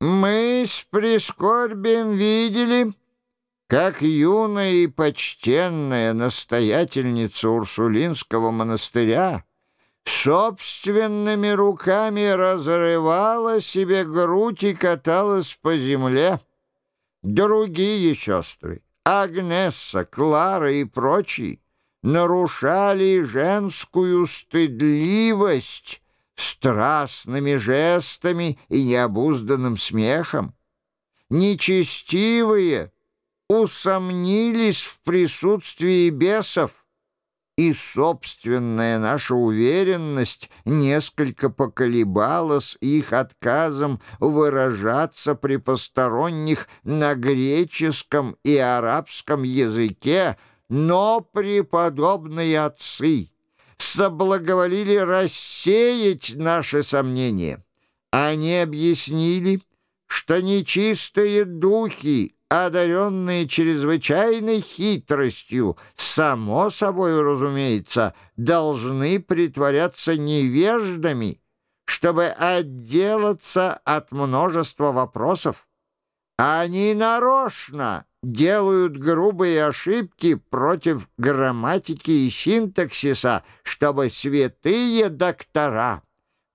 Мы с прискорбием видели, как юная и почтенная настоятельница Урсулинского монастыря собственными руками разрывала себе грудь и каталась по земле. Другие сестры, Агнесса, Клара и прочие, нарушали женскую стыдливость страстными жестами и необузданным смехом. Нечестивые усомнились в присутствии бесов, и собственная наша уверенность несколько поколебалась их отказом выражаться при посторонних на греческом и арабском языке, но преподобные отцы соблаговолили рассеять наши сомнения. Они объяснили, что нечистые духи, одаренные чрезвычайной хитростью, само собой, разумеется, должны притворяться невеждами, чтобы отделаться от множества вопросов. Они нарочно делают грубые ошибки против грамматики и синтаксиса, чтобы святые доктора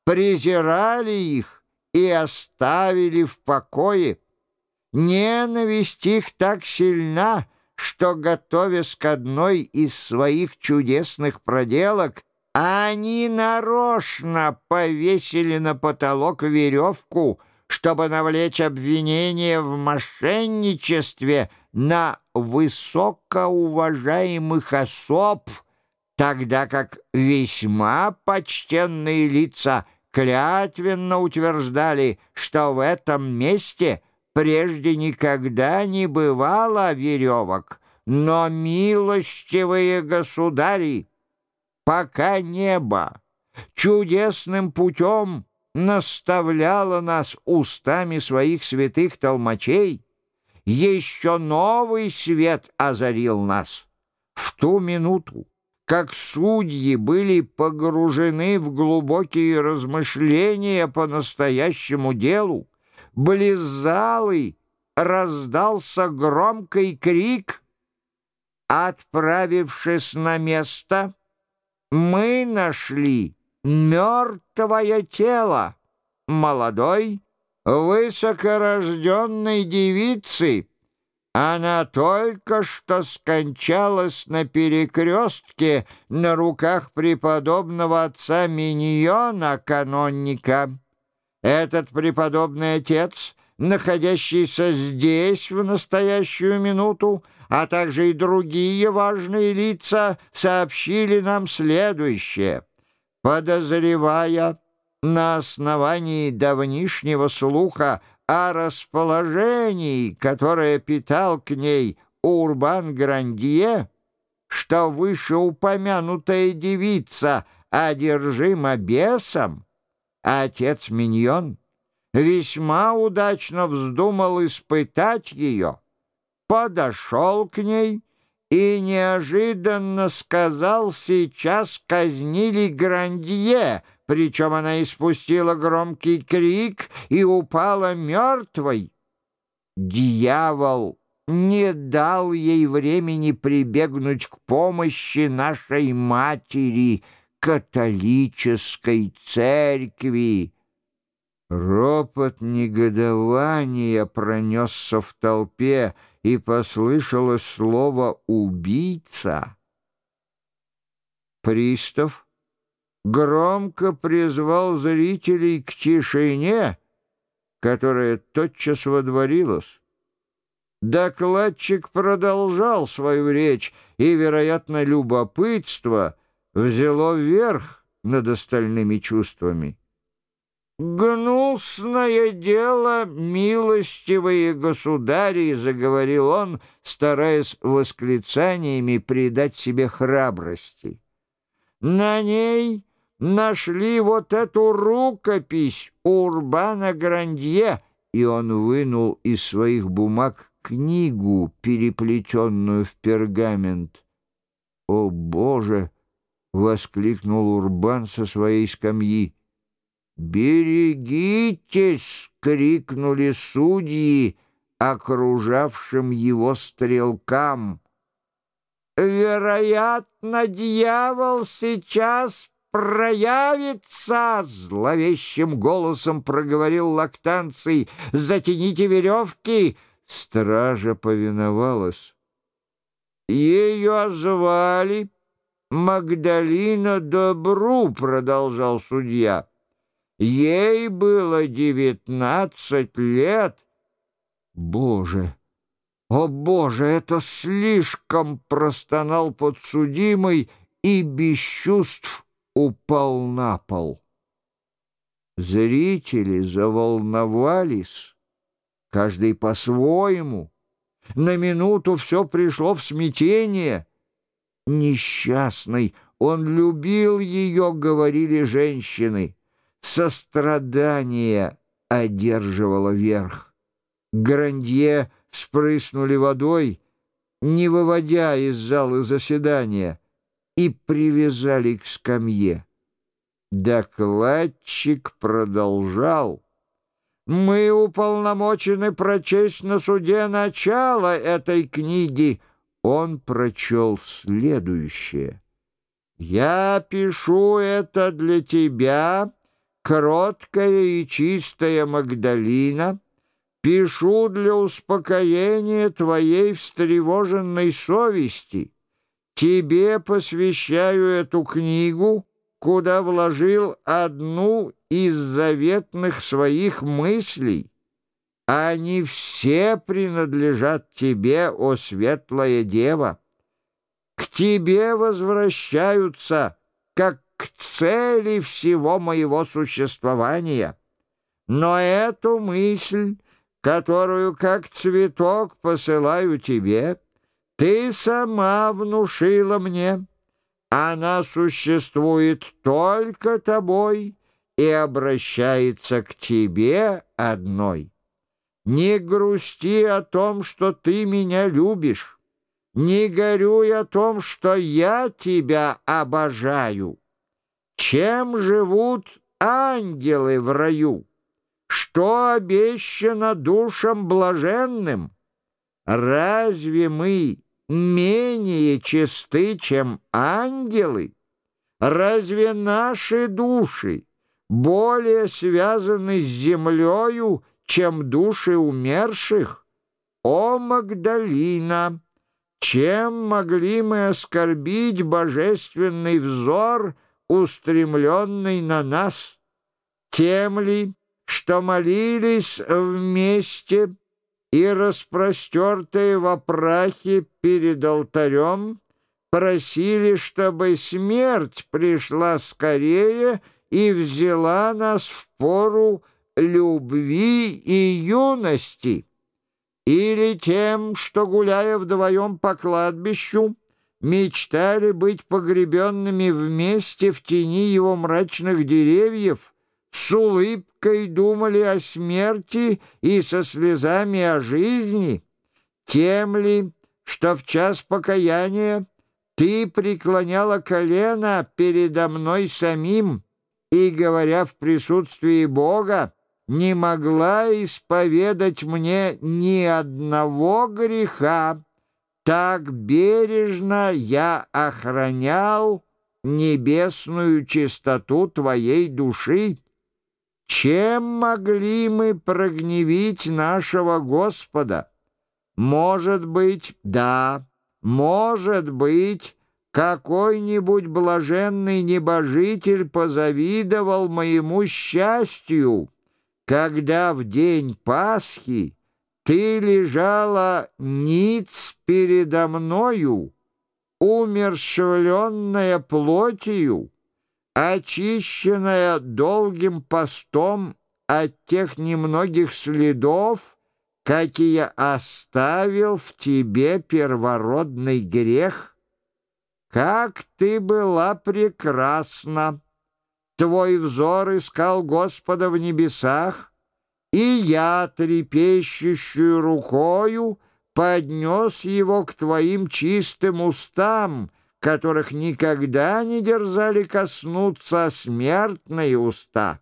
презирали их и оставили в покое. Ненависть их так сильна, что, готовясь к одной из своих чудесных проделок, они нарочно повесили на потолок веревку — чтобы навлечь обвинение в мошенничестве на высокоуважаемых особ, тогда как весьма почтенные лица клятвенно утверждали, что в этом месте прежде никогда не бывало веревок, но милостивые государи, пока небо чудесным путем наставляла нас устами своих святых толмачей, еще новый свет озарил нас. В ту минуту, как судьи были погружены в глубокие размышления по настоящему делу, близ залы раздался громкий крик. Отправившись на место, мы нашли мертвое тело молодой, высокорожденной девицы. Она только что скончалась на перекрестке на руках преподобного отца Миньона, канонника. Этот преподобный отец, находящийся здесь в настоящую минуту, а также и другие важные лица, сообщили нам следующее — подозревая на основании давнишнего слуха о расположении, которое питал к ней Урбан Грандье, что вышеупомянутая девица одержима бесом, а отец Миньон весьма удачно вздумал испытать ее, подошел к ней и неожиданно сказал, сейчас казнили Грандье, причем она испустила громкий крик и упала мертвой. Дьявол не дал ей времени прибегнуть к помощи нашей матери, католической церкви. Ропот негодования пронесся в толпе, и послышалось слово «убийца». Пристав громко призвал зрителей к тишине, которая тотчас водворилась. Докладчик продолжал свою речь, и, вероятно, любопытство взяло верх над остальными чувствами. «Гнусное дело, милостивые государи!» — заговорил он, стараясь восклицаниями придать себе храбрости. «На ней нашли вот эту рукопись Урбана Грандье!» И он вынул из своих бумаг книгу, переплетенную в пергамент. «О, Боже!» — воскликнул Урбан со своей скамьи. «Берегитесь!» — крикнули судьи окружавшим его стрелкам. «Вероятно, дьявол сейчас проявится!» — зловещим голосом проговорил лактанций. «Затяните веревки!» Стража повиновалась. «Ее звали Магдалина Добру», — продолжал судья. «Ей было девятнадцать лет». «Боже! О, Боже! Это слишком!» — простонал подсудимый и без чувств упал на пол. Зрители заволновались, каждый по-своему. На минуту все пришло в смятение. Несчастный, он любил ее, говорили женщины. Сострадание одерживало верх. Грандье спрыснули водой, не выводя из зала заседания, и привязали к скамье. Докладчик продолжал. «Мы уполномочены прочесть на суде начало этой книги». Он прочел следующее. «Я пишу это для тебя, кроткая и чистая Магдалина». Пишу для успокоения твоей встревоженной совести. Тебе посвящаю эту книгу, куда вложил одну из заветных своих мыслей. Они все принадлежат тебе, о светлая дева. К тебе возвращаются, как к цели всего моего существования. Но эту мысль которую как цветок посылаю тебе, ты сама внушила мне. Она существует только тобой и обращается к тебе одной. Не грусти о том, что ты меня любишь, не горюй о том, что я тебя обожаю. Чем живут ангелы в раю? что обещано душам блаженным? Разве мы менее чисты, чем ангелы? Разве наши души более связаны с землею, чем души умерших? О, Магдалина! Чем могли мы оскорбить божественный взор, устремленный на нас? Тем ли, что молились вместе и, распростертые в опрахе перед алтарем, просили, чтобы смерть пришла скорее и взяла нас в пору любви и юности, или тем, что, гуляя вдвоем по кладбищу, мечтали быть погребенными вместе в тени его мрачных деревьев, с улыбкой думали о смерти и со слезами о жизни, тем ли, что в час покаяния ты преклоняла колено передо мной самим и, говоря в присутствии Бога, не могла исповедать мне ни одного греха. Так бережно я охранял небесную чистоту твоей души. Чем могли мы прогневить нашего Господа? Может быть, да, может быть, какой-нибудь блаженный небожитель позавидовал моему счастью, когда в день Пасхи ты лежала ниц передо мною, умерщвленная плотью, очищенная долгим постом от тех немногих следов, какие оставил в тебе первородный грех? Как ты была прекрасна! Твой взор искал Господа в небесах, я, трепещущую рукою, поднес его к твоим чистым устам, которых никогда не дерзали коснуться смертные уста.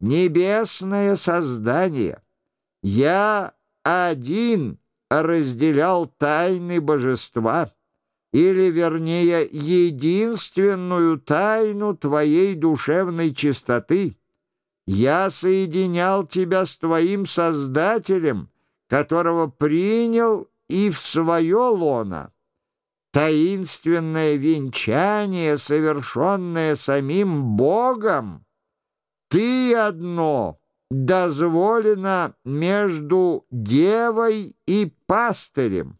небесное создание. Я один разделял тайны божества, или, вернее, единственную тайну твоей душевной чистоты. Я соединял тебя с твоим Создателем, которого принял и в свое лоно. Таинственное венчание, совершенное самим Богом, ты одно дозволено между девой и пастырем.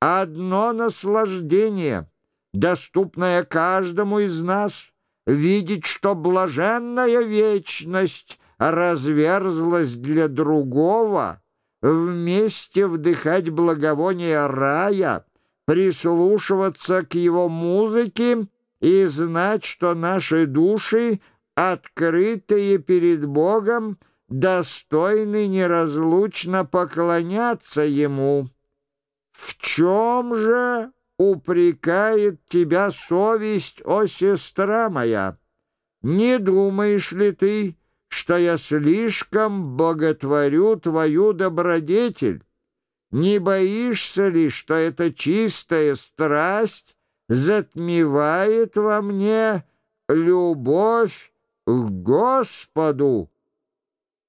Одно наслаждение, доступное каждому из нас, видеть, что блаженная вечность разверзлась для другого, вместе вдыхать благовоние рая, прислушиваться к его музыке и знать, что наши души, открытые перед Богом, достойны неразлучно поклоняться Ему. В чем же упрекает тебя совесть, о сестра моя? Не думаешь ли ты, что я слишком боготворю твою добродетель? Не боишься ли, что эта чистая страсть затмевает во мне любовь к Господу?»